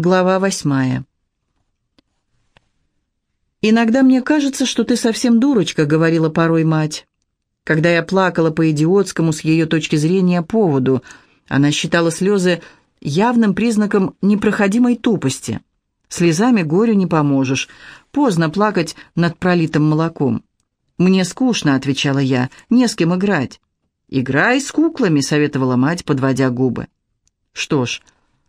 Глава восьмая. «Иногда мне кажется, что ты совсем дурочка», — говорила порой мать. Когда я плакала по идиотскому с ее точки зрения поводу, она считала слезы явным признаком непроходимой тупости. Слезами горю не поможешь. Поздно плакать над пролитым молоком. «Мне скучно», — отвечала я, — «не с кем играть». «Играй с куклами», — советовала мать, подводя губы. Что ж,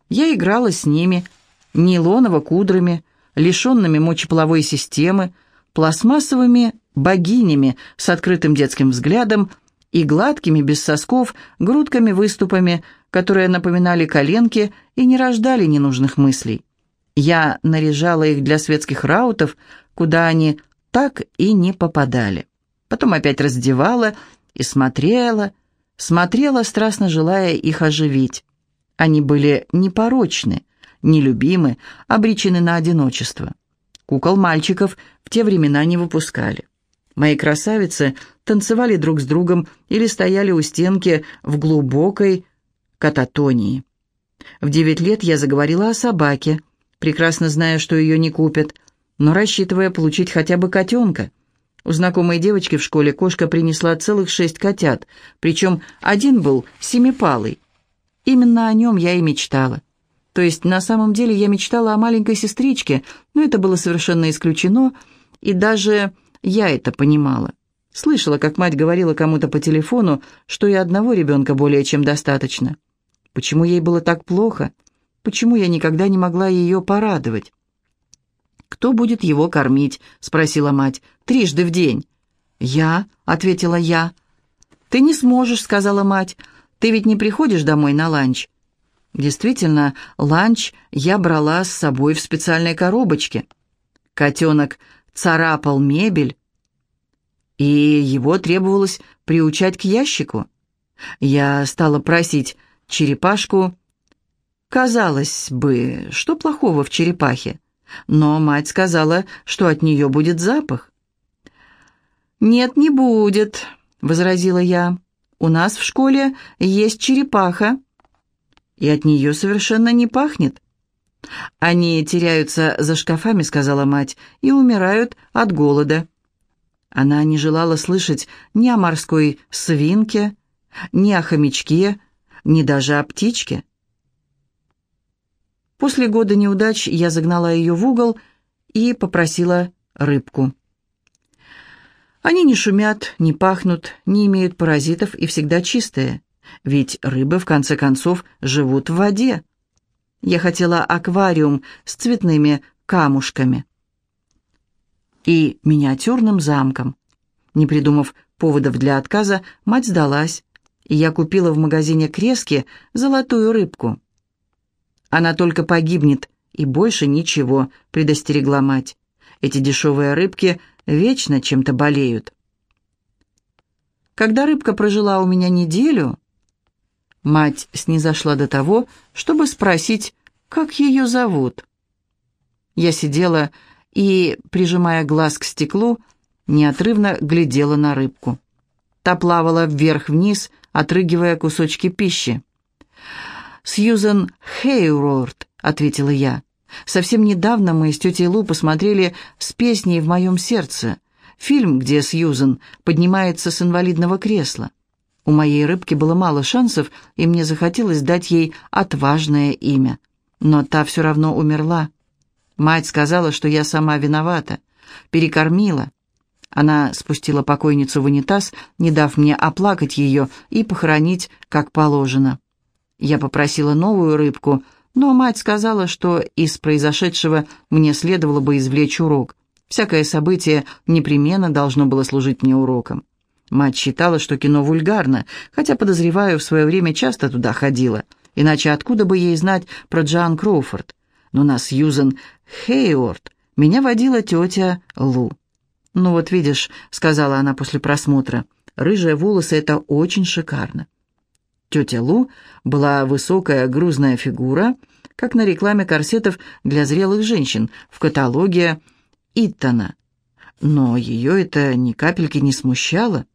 я играла с ними, нейлоново-кудрами, лишенными мочеполовой системы, пластмассовыми богинями с открытым детским взглядом и гладкими, без сосков, грудками-выступами, которые напоминали коленки и не рождали ненужных мыслей. Я наряжала их для светских раутов, куда они так и не попадали. Потом опять раздевала и смотрела, смотрела, страстно желая их оживить. Они были непорочны, нелюбимы, обречены на одиночество. Кукол мальчиков в те времена не выпускали. Мои красавицы танцевали друг с другом или стояли у стенки в глубокой кататонии. В девять лет я заговорила о собаке, прекрасно зная, что ее не купят, но рассчитывая получить хотя бы котенка. У знакомой девочки в школе кошка принесла целых шесть котят, причем один был семипалый. Именно о нем я и мечтала. То есть на самом деле я мечтала о маленькой сестричке, но это было совершенно исключено, и даже я это понимала. Слышала, как мать говорила кому-то по телефону, что и одного ребенка более чем достаточно. Почему ей было так плохо? Почему я никогда не могла ее порадовать? «Кто будет его кормить?» — спросила мать. «Трижды в день». «Я», — ответила я. «Ты не сможешь», — сказала мать. Ты ведь не приходишь домой на ланч?» Действительно, ланч я брала с собой в специальной коробочке. Котенок царапал мебель, и его требовалось приучать к ящику. Я стала просить черепашку. Казалось бы, что плохого в черепахе? Но мать сказала, что от нее будет запах. «Нет, не будет», — возразила я. У нас в школе есть черепаха, и от нее совершенно не пахнет. Они теряются за шкафами, сказала мать, и умирают от голода. Она не желала слышать ни о морской свинке, ни о хомячке, ни даже о птичке. После года неудач я загнала ее в угол и попросила рыбку. Они не шумят, не пахнут, не имеют паразитов и всегда чистые. Ведь рыбы, в конце концов, живут в воде. Я хотела аквариум с цветными камушками и миниатюрным замком. Не придумав поводов для отказа, мать сдалась, и я купила в магазине Крески золотую рыбку. «Она только погибнет, и больше ничего», — предостерегла мать. «Эти дешевые рыбки вечно чем-то болеют. Когда рыбка прожила у меня неделю, мать снизошла до того, чтобы спросить, как ее зовут. Я сидела и, прижимая глаз к стеклу, неотрывно глядела на рыбку. Та плавала вверх-вниз, отрыгивая кусочки пищи. «Сьюзен Хейворд», — ответила я. Совсем недавно мы с тетей Лу посмотрели «С песней в моем сердце», фильм, где Сьюзен поднимается с инвалидного кресла. У моей рыбки было мало шансов, и мне захотелось дать ей отважное имя. Но та все равно умерла. Мать сказала, что я сама виновата. Перекормила. Она спустила покойницу в унитаз, не дав мне оплакать ее и похоронить, как положено. Я попросила новую рыбку — но мать сказала, что из произошедшего мне следовало бы извлечь урок. Всякое событие непременно должно было служить мне уроком. Мать считала, что кино вульгарно, хотя, подозреваю, в свое время часто туда ходила. Иначе откуда бы ей знать про Джоан Кроуфорд? Но на Сьюзен Хейворд меня водила тетя Лу. «Ну вот видишь», — сказала она после просмотра, — «рыжие волосы — это очень шикарно». Тетя Лу была высокая грузная фигура, как на рекламе корсетов для зрелых женщин в каталоге Иттона. Но ее это ни капельки не смущало.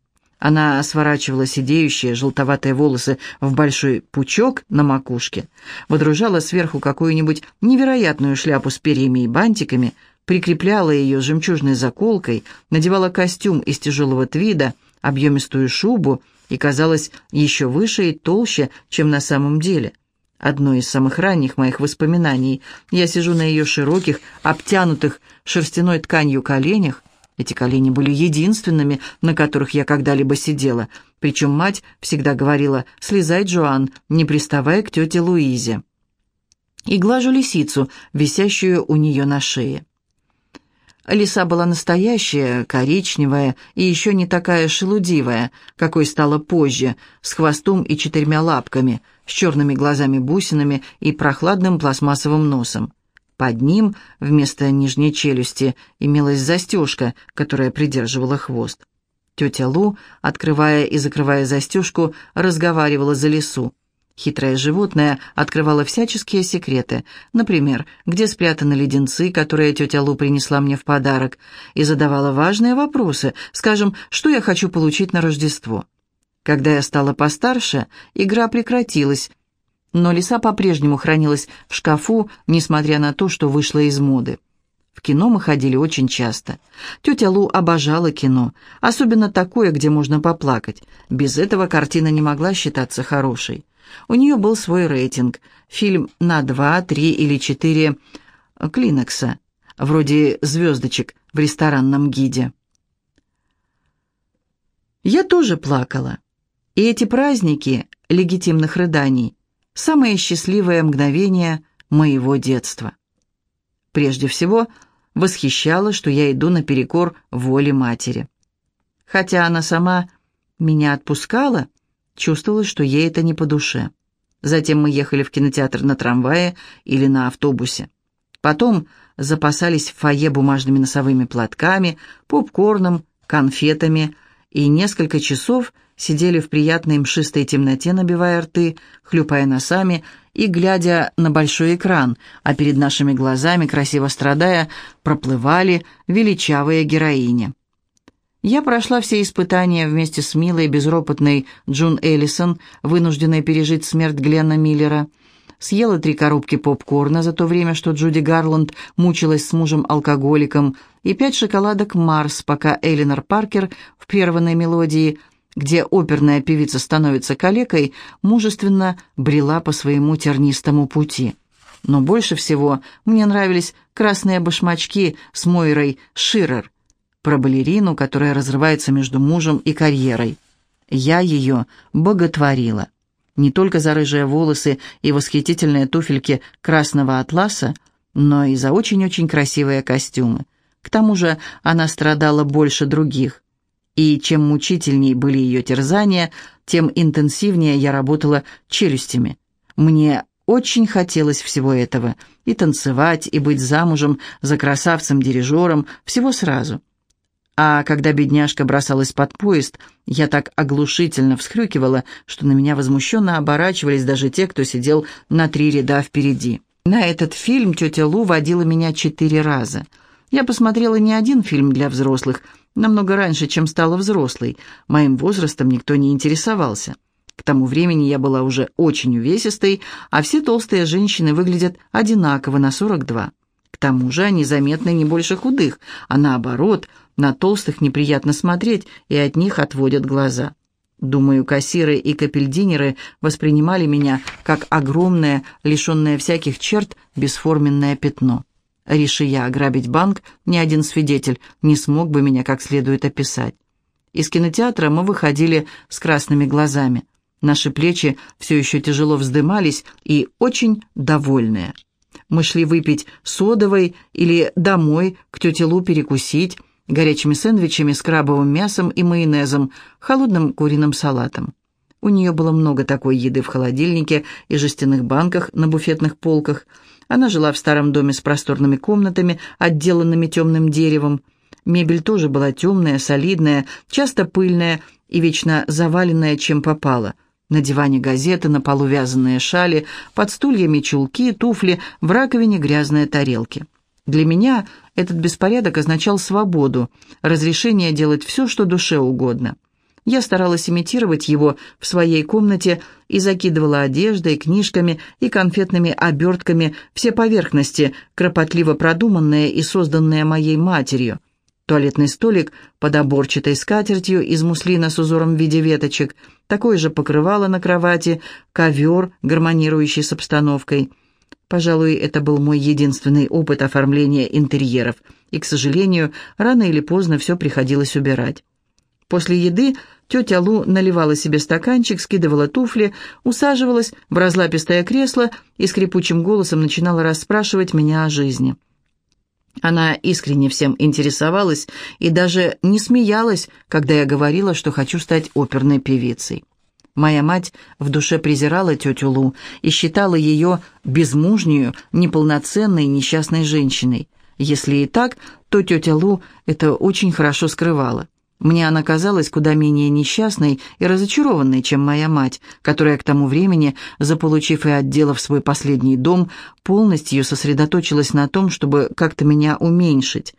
Она сворачивала сидеющие желтоватые волосы в большой пучок на макушке, водружала сверху какую-нибудь невероятную шляпу с перьями и бантиками, прикрепляла ее жемчужной заколкой, надевала костюм из тяжелого твида, объемистую шубу и казалась еще выше и толще, чем на самом деле. Одно из самых ранних моих воспоминаний. Я сижу на ее широких, обтянутых шерстяной тканью коленях, эти колени были единственными, на которых я когда-либо сидела, причем мать всегда говорила «Слезай, Джоан, не приставай к тете Луизе». И глажу лисицу, висящую у нее на шее. Лиса была настоящая, коричневая и еще не такая шелудивая, какой стала позже, с хвостом и четырьмя лапками, с черными глазами-бусинами и прохладным пластмассовым носом. Под ним вместо нижней челюсти имелась застежка, которая придерживала хвост. Тетя Лу, открывая и закрывая застежку, разговаривала за лесу. Хитрое животное открывало всяческие секреты, например, где спрятаны леденцы, которые тетя Лу принесла мне в подарок, и задавала важные вопросы, скажем, что я хочу получить на Рождество. Когда я стала постарше, игра прекратилась, но лиса по-прежнему хранилась в шкафу, несмотря на то, что вышла из моды. В кино мы ходили очень часто. Тетя Лу обожала кино, особенно такое, где можно поплакать. Без этого картина не могла считаться хорошей. У нее был свой рейтинг. Фильм на два, три или четыре клинекса, вроде звездочек в ресторанном гиде. Я тоже плакала. И эти праздники легитимных рыданий самое счастливое мгновение моего детства. Прежде всего, восхищало, что я иду наперекор воле матери. Хотя она сама меня отпускала, чувствовалось, что ей это не по душе. Затем мы ехали в кинотеатр на трамвае или на автобусе. Потом запасались в фойе бумажными носовыми платками, попкорном, конфетами и несколько часов – сидели в приятной мшистой темноте, набивая рты, хлюпая носами и глядя на большой экран, а перед нашими глазами, красиво страдая, проплывали величавые героини. Я прошла все испытания вместе с милой, безропотной Джун Эллисон, вынужденной пережить смерть Гленна Миллера, съела три коробки попкорна за то время, что Джуди Гарланд мучилась с мужем-алкоголиком, и пять шоколадок «Марс», пока Элинор Паркер в прерванной мелодии – где оперная певица становится калекой, мужественно брела по своему тернистому пути. Но больше всего мне нравились красные башмачки с Мойрой Ширер, про балерину, которая разрывается между мужем и карьерой. Я ее боготворила. Не только за рыжие волосы и восхитительные туфельки красного атласа, но и за очень-очень красивые костюмы. К тому же она страдала больше других и чем мучительнее были ее терзания, тем интенсивнее я работала челюстями. Мне очень хотелось всего этого — и танцевать, и быть замужем за красавцем-дирижером, всего сразу. А когда бедняжка бросалась под поезд, я так оглушительно всхрюкивала, что на меня возмущенно оборачивались даже те, кто сидел на три ряда впереди. На этот фильм тетя Лу водила меня четыре раза. Я посмотрела не один фильм для взрослых — намного раньше, чем стала взрослой. Моим возрастом никто не интересовался. К тому времени я была уже очень увесистой, а все толстые женщины выглядят одинаково на 42. К тому же они заметны не больше худых, а наоборот, на толстых неприятно смотреть, и от них отводят глаза. Думаю, кассиры и капельдинеры воспринимали меня как огромное, лишенное всяких черт, бесформенное пятно. Реши я ограбить банк, ни один свидетель не смог бы меня как следует описать. Из кинотеатра мы выходили с красными глазами. Наши плечи все еще тяжело вздымались и очень довольные. Мы шли выпить содовой или домой к тете Лу перекусить горячими сэндвичами с крабовым мясом и майонезом, холодным куриным салатом. У нее было много такой еды в холодильнике и жестяных банках на буфетных полках – она жила в старом доме с просторными комнатами, отделанными темным деревом. Мебель тоже была темная, солидная, часто пыльная и вечно заваленная, чем попало. На диване газеты, на полу вязаные шали, под стульями чулки, туфли, в раковине грязные тарелки. Для меня этот беспорядок означал свободу, разрешение делать все, что душе угодно. Я старалась имитировать его в своей комнате и закидывала одеждой, книжками и конфетными обертками все поверхности, кропотливо продуманные и созданные моей матерью. Туалетный столик под оборчатой скатертью из муслина с узором в виде веточек, такое же покрывало на кровати, ковер, гармонирующий с обстановкой. Пожалуй, это был мой единственный опыт оформления интерьеров, и, к сожалению, рано или поздно все приходилось убирать. После еды тетя Лу наливала себе стаканчик, скидывала туфли, усаживалась в разлапистое кресло и скрипучим голосом начинала расспрашивать меня о жизни. Она искренне всем интересовалась и даже не смеялась, когда я говорила, что хочу стать оперной певицей. Моя мать в душе презирала тетю Лу и считала ее безмужнюю, неполноценной, несчастной женщиной. Если и так, то тетя Лу это очень хорошо скрывала. Мне она казалась куда менее несчастной и разочарованной, чем моя мать, которая к тому времени, заполучив и отделав свой последний дом, полностью сосредоточилась на том, чтобы как-то меня уменьшить.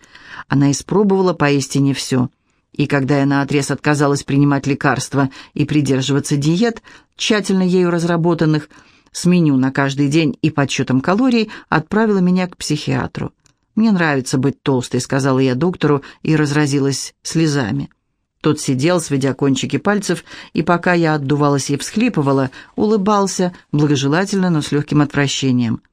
Она испробовала поистине все. И когда я наотрез отказалась принимать лекарства и придерживаться диет, тщательно ею разработанных, с меню на каждый день и подсчетом калорий, отправила меня к психиатру. «Мне нравится быть толстой», — сказала я доктору и разразилась слезами. Тот сидел, сведя кончики пальцев, и пока я отдувалась и всхлипывала, улыбался, благожелательно, но с легким отвращением.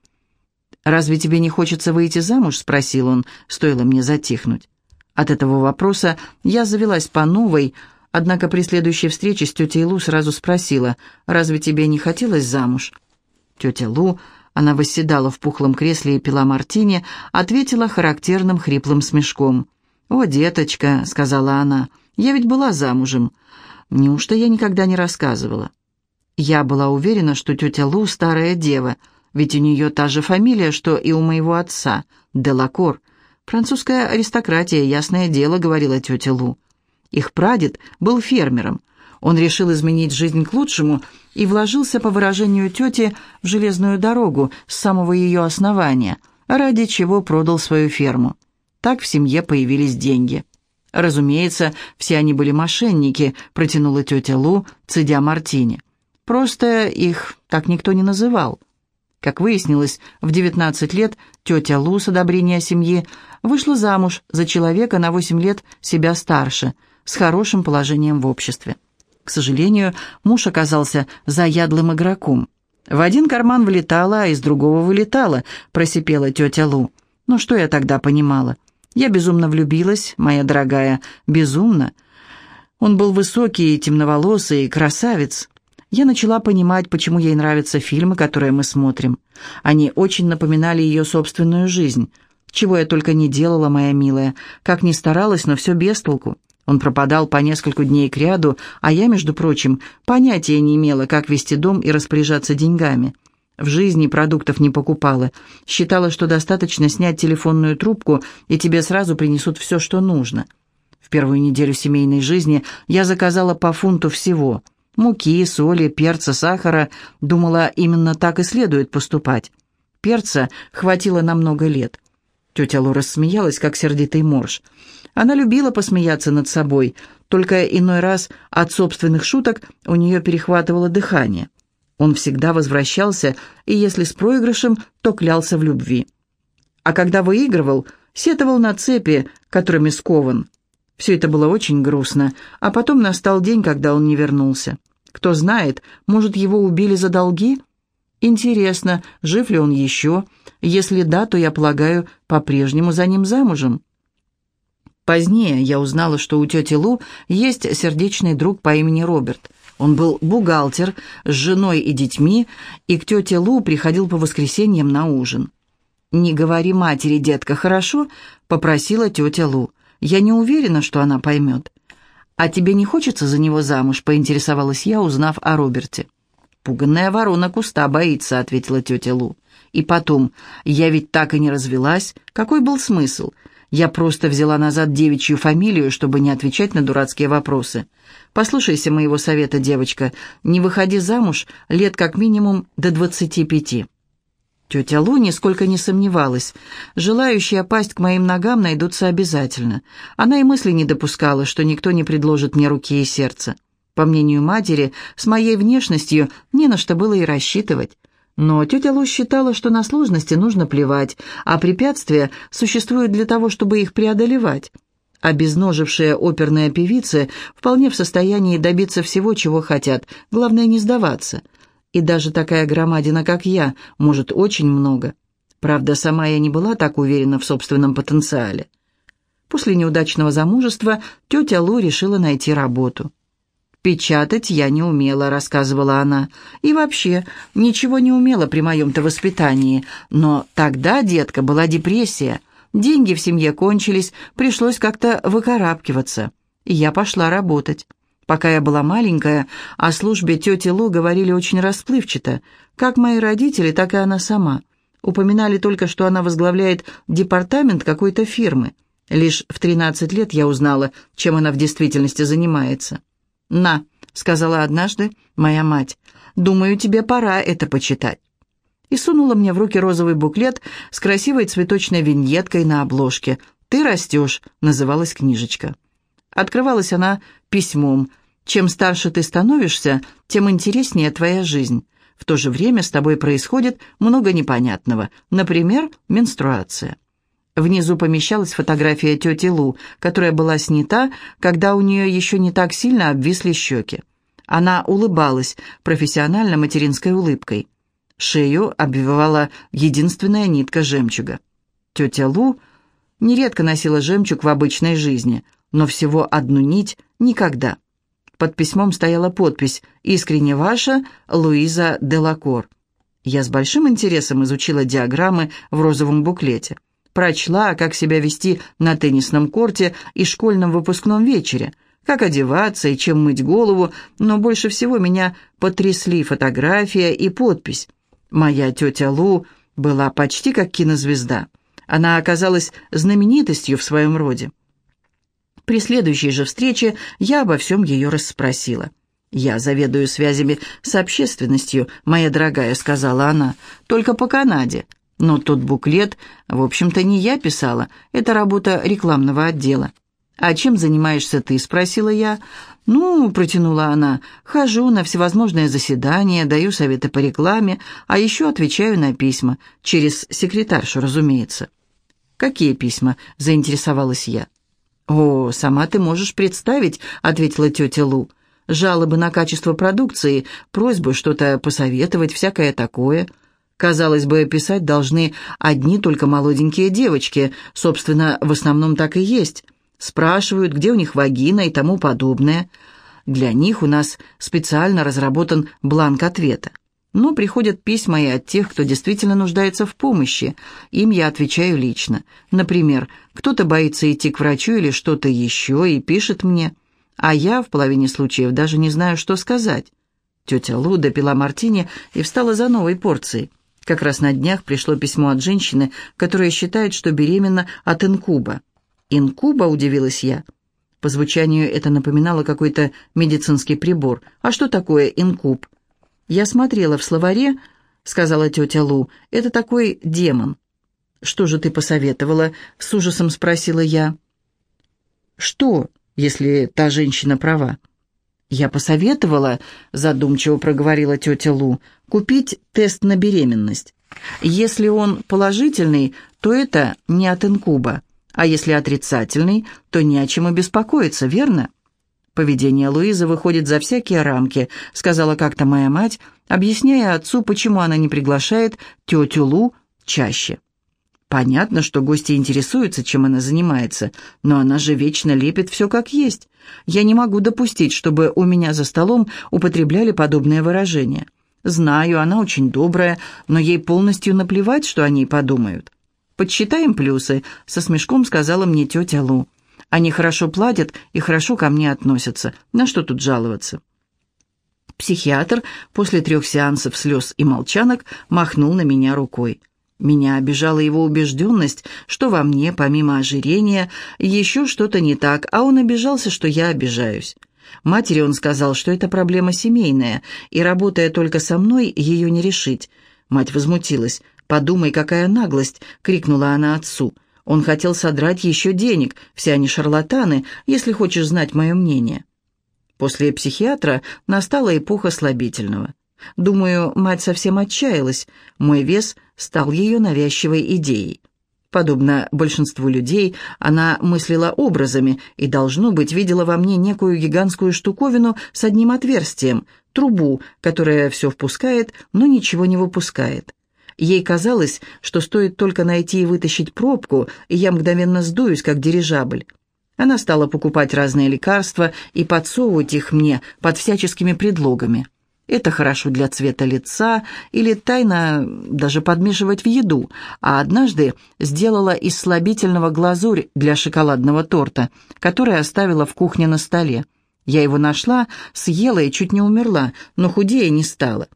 «Разве тебе не хочется выйти замуж?» — спросил он, стоило мне затихнуть. От этого вопроса я завелась по новой, однако при следующей встрече с тетей Лу сразу спросила, «Разве тебе не хотелось замуж?» Тетя Лу она восседала в пухлом кресле и пила мартини, ответила характерным хриплым смешком. «О, деточка», — сказала она, — «я ведь была замужем. Неужто я никогда не рассказывала?» Я была уверена, что тетя Лу — старая дева, ведь у нее та же фамилия, что и у моего отца, Делакор. «Французская аристократия, ясное дело», — говорила тетя Лу. Их прадед был фермером — он решил изменить жизнь к лучшему и вложился, по выражению тети, в железную дорогу с самого ее основания, ради чего продал свою ферму. Так в семье появились деньги. Разумеется, все они были мошенники, протянула тетя Лу, цедя мартини. Просто их так никто не называл. Как выяснилось, в 19 лет тетя Лу с одобрения семьи вышла замуж за человека на 8 лет себя старше, с хорошим положением в обществе. К сожалению, муж оказался заядлым игроком. В один карман влетала, а из другого вылетала, просипела тетя Лу. Ну что я тогда понимала? Я безумно влюбилась, моя дорогая, безумно. Он был высокий, темноволосый, красавец. Я начала понимать, почему ей нравятся фильмы, которые мы смотрим. Они очень напоминали ее собственную жизнь. Чего я только не делала, моя милая, как ни старалась, но все без толку. Он пропадал по несколько дней кряду, а я, между прочим, понятия не имела, как вести дом и распоряжаться деньгами. В жизни продуктов не покупала. Считала, что достаточно снять телефонную трубку, и тебе сразу принесут все, что нужно. В первую неделю семейной жизни я заказала по фунту всего. Муки, соли, перца, сахара. Думала, именно так и следует поступать. Перца хватило на много лет. Тетя Лора смеялась, как сердитый морж. Она любила посмеяться над собой, только иной раз от собственных шуток у нее перехватывало дыхание. Он всегда возвращался, и если с проигрышем, то клялся в любви. А когда выигрывал, сетовал на цепи, которыми скован. Все это было очень грустно, а потом настал день, когда он не вернулся. Кто знает, может, его убили за долги? Интересно, жив ли он еще? Если да, то, я полагаю, по-прежнему за ним замужем. Позднее я узнала, что у тети Лу есть сердечный друг по имени Роберт. Он был бухгалтер с женой и детьми, и к тете Лу приходил по воскресеньям на ужин. «Не говори матери, детка, хорошо?» — попросила тетя Лу. «Я не уверена, что она поймет». «А тебе не хочется за него замуж?» — поинтересовалась я, узнав о Роберте. «Пуганная ворона куста боится», — ответила тетя Лу. «И потом, я ведь так и не развелась. Какой был смысл? Я просто взяла назад девичью фамилию, чтобы не отвечать на дурацкие вопросы. Послушайся моего совета, девочка, не выходи замуж лет как минимум до двадцати пяти». Тетя Лу нисколько не сомневалась. Желающие пасть к моим ногам найдутся обязательно. Она и мысли не допускала, что никто не предложит мне руки и сердце. По мнению матери, с моей внешностью не на что было и рассчитывать. Но тетя Лу считала, что на сложности нужно плевать, а препятствия существуют для того, чтобы их преодолевать. Обезножившие оперные певицы вполне в состоянии добиться всего, чего хотят, главное не сдаваться. И даже такая громадина, как я, может очень много. Правда, сама я не была так уверена в собственном потенциале. После неудачного замужества тетя Лу решила найти работу. «Печатать я не умела», — рассказывала она. «И вообще, ничего не умела при моем-то воспитании. Но тогда, детка, была депрессия. Деньги в семье кончились, пришлось как-то выкарабкиваться. И я пошла работать. Пока я была маленькая, о службе тети Лу говорили очень расплывчато. Как мои родители, так и она сама. Упоминали только, что она возглавляет департамент какой-то фирмы. Лишь в 13 лет я узнала, чем она в действительности занимается. «На», — сказала однажды моя мать, — «думаю, тебе пора это почитать». И сунула мне в руки розовый буклет с красивой цветочной виньеткой на обложке. «Ты растешь», — называлась книжечка. Открывалась она письмом. «Чем старше ты становишься, тем интереснее твоя жизнь. В то же время с тобой происходит много непонятного, например, менструация». Внизу помещалась фотография тети Лу, которая была снята, когда у нее еще не так сильно обвисли щеки. Она улыбалась профессионально материнской улыбкой. Шею обвивала единственная нитка жемчуга. Тетя Лу нередко носила жемчуг в обычной жизни, но всего одну нить никогда. Под письмом стояла подпись «Искренне ваша Луиза Делакор». Я с большим интересом изучила диаграммы в розовом буклете прочла, как себя вести на теннисном корте и школьном выпускном вечере, как одеваться и чем мыть голову, но больше всего меня потрясли фотография и подпись. Моя тетя Лу была почти как кинозвезда. Она оказалась знаменитостью в своем роде. При следующей же встрече я обо всем ее расспросила. «Я заведую связями с общественностью, моя дорогая», — сказала она, — «только по Канаде. Но тот буклет, в общем-то, не я писала, это работа рекламного отдела. «А чем занимаешься ты?» – спросила я. «Ну», – протянула она, – «хожу на всевозможные заседания, даю советы по рекламе, а еще отвечаю на письма, через секретаршу, разумеется». «Какие письма?» – заинтересовалась я. «О, сама ты можешь представить», — ответила тетя Лу. «Жалобы на качество продукции, просьбы что-то посоветовать, всякое такое». Казалось бы, писать должны одни только молоденькие девочки, собственно, в основном так и есть. Спрашивают, где у них вагина и тому подобное. Для них у нас специально разработан бланк ответа. Но приходят письма и от тех, кто действительно нуждается в помощи. Им я отвечаю лично. Например, кто-то боится идти к врачу или что-то еще и пишет мне. А я в половине случаев даже не знаю, что сказать. Тетя Луда пила мартини и встала за новой порцией. Как раз на днях пришло письмо от женщины, которая считает, что беременна от инкуба. «Инкуба?» – удивилась я. По звучанию это напоминало какой-то медицинский прибор. «А что такое инкуб?» «Я смотрела в словаре», — сказала тетя Лу. «Это такой демон». «Что же ты посоветовала?» — с ужасом спросила я. «Что, если та женщина права?» «Я посоветовала», — задумчиво проговорила тетя Лу, «купить тест на беременность. Если он положительный, то это не от инкуба, а если отрицательный, то не о чем и беспокоиться, верно?» «Поведение Луизы выходит за всякие рамки», — сказала как-то моя мать, объясняя отцу, почему она не приглашает тетю Лу чаще. Понятно, что гости интересуются, чем она занимается, но она же вечно лепит все как есть. Я не могу допустить, чтобы у меня за столом употребляли подобные выражения. Знаю, она очень добрая, но ей полностью наплевать, что они подумают. «Подсчитаем плюсы», — со смешком сказала мне тетя Лу. «Они хорошо платят и хорошо ко мне относятся. На что тут жаловаться?» Психиатр после трех сеансов слез и молчанок махнул на меня рукой. Меня обижала его убежденность, что во мне, помимо ожирения, еще что-то не так, а он обижался, что я обижаюсь. Матери он сказал, что это проблема семейная, и, работая только со мной, ее не решить. Мать возмутилась. «Подумай, какая наглость!» — крикнула она отцу. «Он хотел содрать еще денег, все они шарлатаны, если хочешь знать мое мнение». После психиатра настала эпоха слабительного. Думаю, мать совсем отчаялась, мой вес стал ее навязчивой идеей. Подобно большинству людей, она мыслила образами и, должно быть, видела во мне некую гигантскую штуковину с одним отверстием, трубу, которая все впускает, но ничего не выпускает. Ей казалось, что стоит только найти и вытащить пробку, и я мгновенно сдуюсь, как дирижабль. Она стала покупать разные лекарства и подсовывать их мне под всяческими предлогами. Это хорошо для цвета лица или тайно даже подмешивать в еду, а однажды сделала из слабительного глазурь для шоколадного торта, который оставила в кухне на столе. Я его нашла, съела и чуть не умерла, но худее не стала.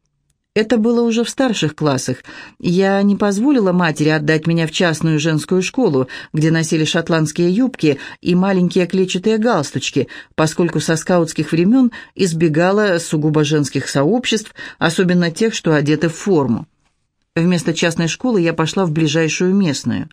Это было уже в старших классах. Я не позволила матери отдать меня в частную женскую школу, где носили шотландские юбки и маленькие клетчатые галстучки, поскольку со скаутских времен избегала сугубо женских сообществ, особенно тех, что одеты в форму. Вместо частной школы я пошла в ближайшую местную.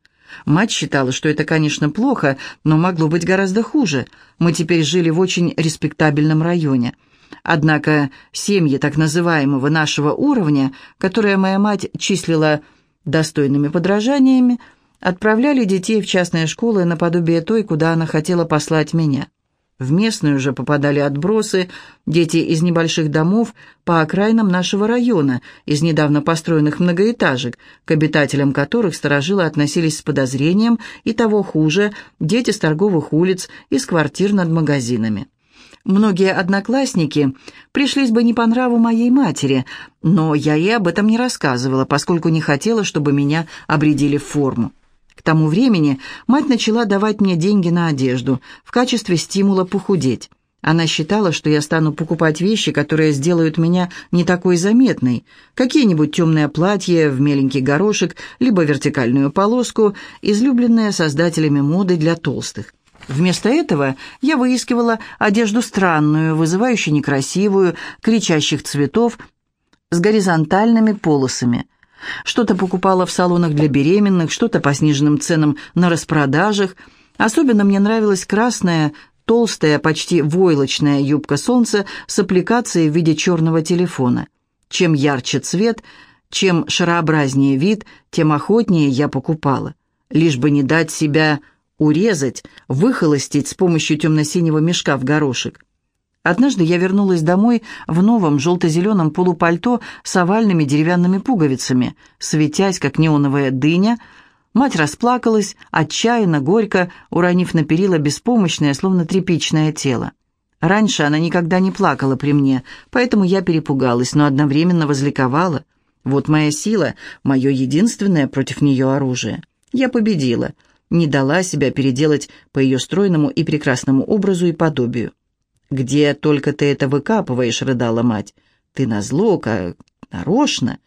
Мать считала, что это, конечно, плохо, но могло быть гораздо хуже. Мы теперь жили в очень респектабельном районе – Однако семьи так называемого нашего уровня, которые моя мать числила достойными подражаниями, отправляли детей в частные школы наподобие той, куда она хотела послать меня. В местную же попадали отбросы, дети из небольших домов по окраинам нашего района, из недавно построенных многоэтажек, к обитателям которых сторожилы относились с подозрением, и того хуже, дети с торговых улиц, из квартир над магазинами. Многие одноклассники пришлись бы не по нраву моей матери, но я ей об этом не рассказывала, поскольку не хотела, чтобы меня обредили в форму. К тому времени мать начала давать мне деньги на одежду в качестве стимула похудеть. Она считала, что я стану покупать вещи, которые сделают меня не такой заметной. Какие-нибудь темные платья в меленький горошек, либо вертикальную полоску, излюбленные создателями моды для толстых. Вместо этого я выискивала одежду странную, вызывающую некрасивую, кричащих цветов, с горизонтальными полосами. Что-то покупала в салонах для беременных, что-то по сниженным ценам на распродажах. Особенно мне нравилась красная, толстая, почти войлочная юбка солнца с аппликацией в виде черного телефона. Чем ярче цвет, чем шарообразнее вид, тем охотнее я покупала. Лишь бы не дать себя урезать, выхолостить с помощью темно-синего мешка в горошек. Однажды я вернулась домой в новом желто-зеленом полупальто с овальными деревянными пуговицами, светясь, как неоновая дыня. Мать расплакалась, отчаянно, горько, уронив на перила беспомощное, словно тряпичное тело. Раньше она никогда не плакала при мне, поэтому я перепугалась, но одновременно возликовала. Вот моя сила, мое единственное против нее оружие. Я победила — не дала себя переделать по ее стройному и прекрасному образу и подобию. «Где только ты это выкапываешь?» — рыдала мать. «Ты назло, как нарочно.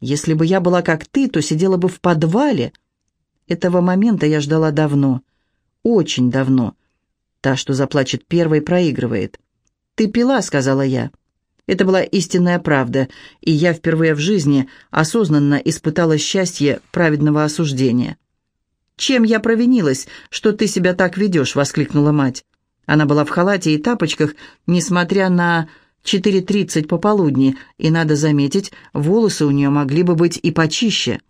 Если бы я была как ты, то сидела бы в подвале». Этого момента я ждала давно, очень давно. Та, что заплачет первой, проигрывает. «Ты пила», — сказала я. Это была истинная правда, и я впервые в жизни осознанно испытала счастье праведного осуждения. «Чем я провинилась, что ты себя так ведешь?» — воскликнула мать. Она была в халате и тапочках, несмотря на 4.30 пополудни, и, надо заметить, волосы у нее могли бы быть и почище.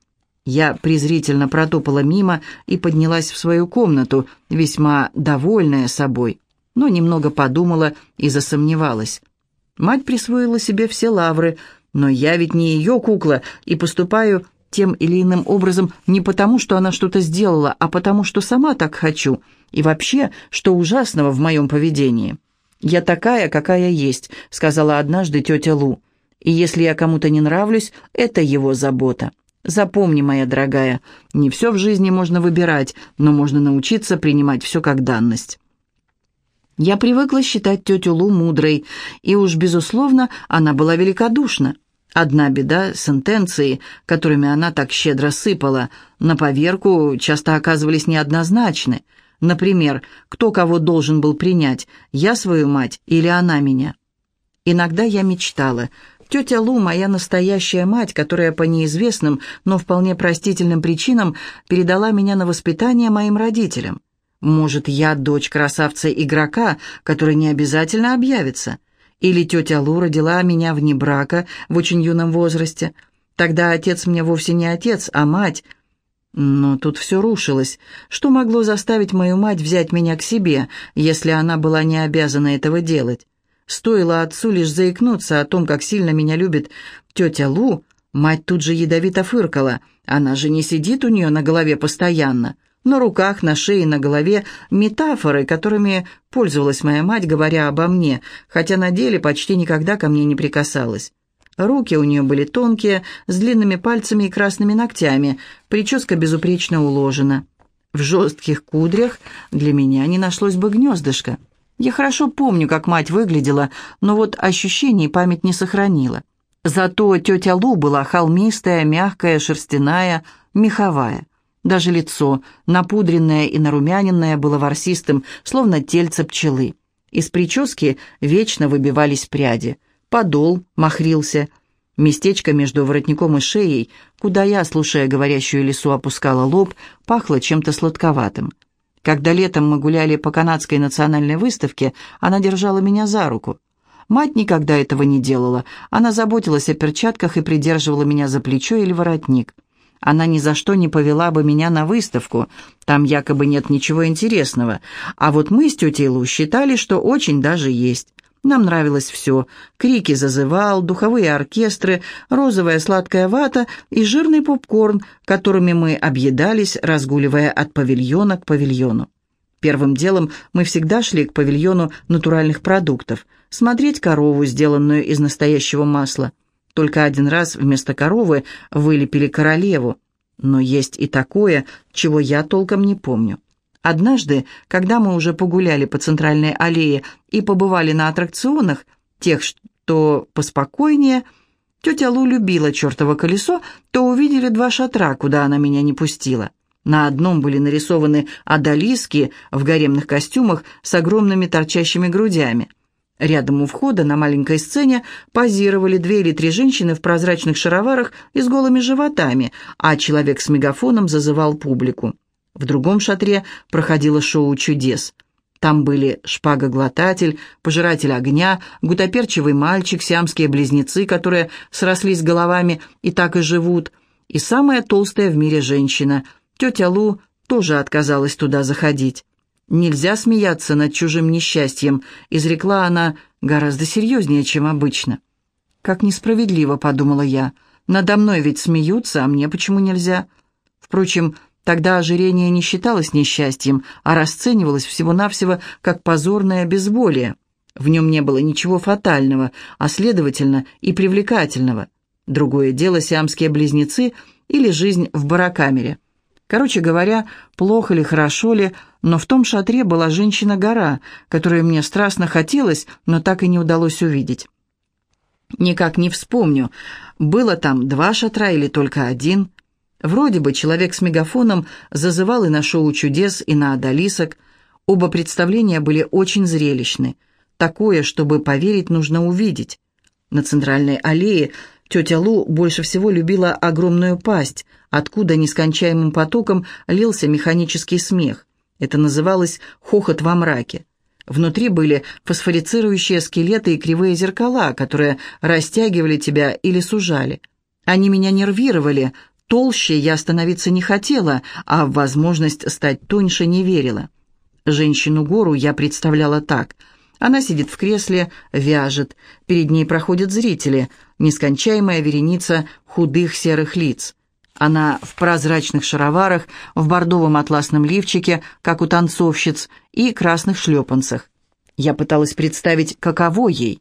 Я презрительно протопала мимо и поднялась в свою комнату, весьма довольная собой, но немного подумала и засомневалась. Мать присвоила себе все лавры, но я ведь не ее кукла и поступаю тем или иным образом не потому, что она что-то сделала, а потому, что сама так хочу. И вообще, что ужасного в моем поведении. «Я такая, какая есть», — сказала однажды тетя Лу. «И если я кому-то не нравлюсь, это его забота. Запомни, моя дорогая, не все в жизни можно выбирать, но можно научиться принимать все как данность». Я привыкла считать тетю Лу мудрой, и уж, безусловно, она была великодушна. Одна беда — сентенции, которыми она так щедро сыпала, на поверку часто оказывались неоднозначны. Например, кто кого должен был принять, я свою мать или она меня? Иногда я мечтала. Тетя Лу — моя настоящая мать, которая по неизвестным, но вполне простительным причинам передала меня на воспитание моим родителям. Может, я дочь красавца-игрока, который не обязательно объявится? Или тетя Лу родила меня вне брака в очень юном возрасте? Тогда отец мне вовсе не отец, а мать. Но тут все рушилось. Что могло заставить мою мать взять меня к себе, если она была не обязана этого делать? Стоило отцу лишь заикнуться о том, как сильно меня любит тетя Лу, мать тут же ядовито фыркала. Она же не сидит у нее на голове постоянно. На руках, на шее, на голове метафоры, которыми пользовалась моя мать, говоря обо мне, хотя на деле почти никогда ко мне не прикасалась. Руки у нее были тонкие, с длинными пальцами и красными ногтями, прическа безупречно уложена. В жестких кудрях для меня не нашлось бы гнездышка. Я хорошо помню, как мать выглядела, но вот ощущений память не сохранила. Зато тетя Лу была холмистая, мягкая, шерстяная, меховая. Даже лицо, напудренное и нарумяненное, было ворсистым, словно тельце пчелы. Из прически вечно выбивались пряди. Подол махрился. Местечко между воротником и шеей, куда я, слушая говорящую лису, опускала лоб, пахло чем-то сладковатым. Когда летом мы гуляли по канадской национальной выставке, она держала меня за руку. Мать никогда этого не делала. Она заботилась о перчатках и придерживала меня за плечо или воротник. Она ни за что не повела бы меня на выставку, там якобы нет ничего интересного. А вот мы с тетей Лу считали, что очень даже есть. Нам нравилось все. Крики зазывал, духовые оркестры, розовая сладкая вата и жирный попкорн, которыми мы объедались, разгуливая от павильона к павильону. Первым делом мы всегда шли к павильону натуральных продуктов, смотреть корову, сделанную из настоящего масла. Только один раз вместо коровы вылепили королеву. Но есть и такое, чего я толком не помню. Однажды, когда мы уже погуляли по центральной аллее и побывали на аттракционах, тех, что поспокойнее, тетя Лу любила чертово колесо, то увидели два шатра, куда она меня не пустила. На одном были нарисованы одолиски в гаремных костюмах с огромными торчащими грудями. Рядом у входа на маленькой сцене позировали две или три женщины в прозрачных шароварах и с голыми животами, а человек с мегафоном зазывал публику. В другом шатре проходило шоу чудес. Там были шпагоглотатель, пожиратель огня, гутоперчивый мальчик, сиамские близнецы, которые срослись головами и так и живут, и самая толстая в мире женщина. Тетя Лу тоже отказалась туда заходить. «Нельзя смеяться над чужим несчастьем», — изрекла она гораздо серьезнее, чем обычно. «Как несправедливо», — подумала я. «Надо мной ведь смеются, а мне почему нельзя?» Впрочем, тогда ожирение не считалось несчастьем, а расценивалось всего-навсего как позорное безволие. В нем не было ничего фатального, а, следовательно, и привлекательного. Другое дело сиамские близнецы или жизнь в барокамере. Короче говоря, плохо ли, хорошо ли, но в том шатре была женщина-гора, которую мне страстно хотелось, но так и не удалось увидеть. Никак не вспомню, было там два шатра или только один. Вроде бы человек с мегафоном зазывал и на шоу чудес, и на одолисок. Оба представления были очень зрелищны. Такое, чтобы поверить, нужно увидеть. На центральной аллее Тетя Лу больше всего любила огромную пасть, откуда нескончаемым потоком лился механический смех. Это называлось «хохот во мраке». Внутри были фосфорицирующие скелеты и кривые зеркала, которые растягивали тебя или сужали. Они меня нервировали, толще я становиться не хотела, а в возможность стать тоньше не верила. Женщину-гору я представляла так – она сидит в кресле, вяжет. Перед ней проходят зрители, нескончаемая вереница худых серых лиц. Она в прозрачных шароварах, в бордовом атласном лифчике, как у танцовщиц, и красных шлепанцах. Я пыталась представить, каково ей.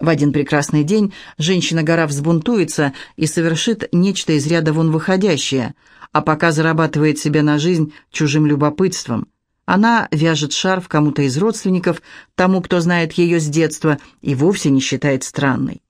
В один прекрасный день женщина-гора взбунтуется и совершит нечто из ряда вон выходящее, а пока зарабатывает себе на жизнь чужим любопытством – она вяжет шарф кому-то из родственников, тому, кто знает ее с детства, и вовсе не считает странной.